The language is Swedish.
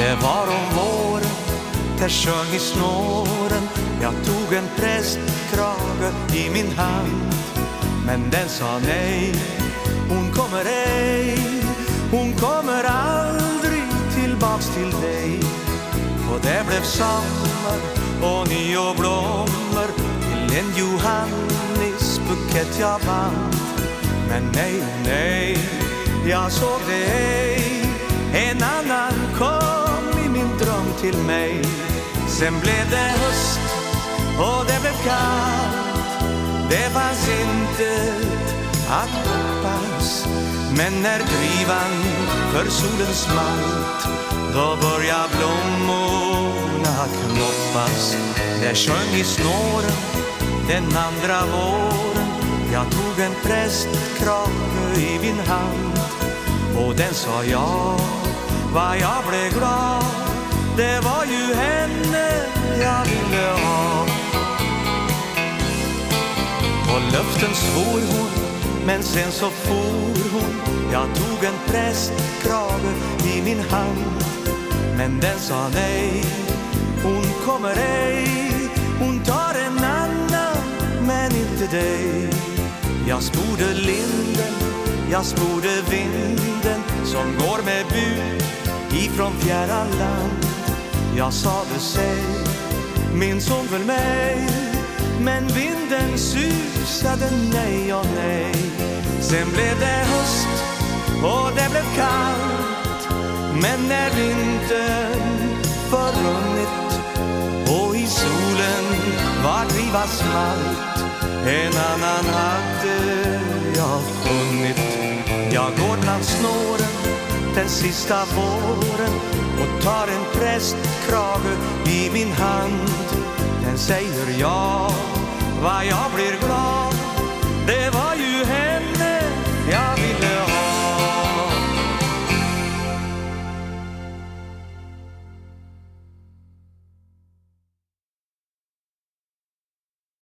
Det var om våren, det sjöng i snåren. Jag tog en prästkrage i min hand. Men den sa nej, hon kommer ej. Hon kommer aldrig tillbaks till dig. Och det blev sommar och nio blommor. Till en Johannisbukett jag band. Men nej, nej, jag såg det ej En annan kom i min dröm till mig. Sen blev det höst och det blev kallt. Det fanns inte att hoppas. Men när drivan för solen smalt Då började blommorna knoppas. Det sjöng i snåren den andra våren jag tog en prästkrage i min hand. Och den sa ja, vad jag blev glad Det var ju henne jag ville ha. På löften svor hon, men sen så for hon. Jag tog en prästkrage i min hand. Men den sa nej, hon kommer ej. Hon tar en annan, men inte dig. Jag sporde linden, jag sporde vinden Som går med bud ifrån fjärran land. Jag sade sig, minns hon väl mig Men vinden susade nej och nej. Sen blev det höst och det blev kallt Men när vintern förrunnit och i solen var driva smalt en annan hade jag funnit. Jag går bland snåren den sista våren och tar en prästkrage i min hand. Den säger ja, vad jag blir glad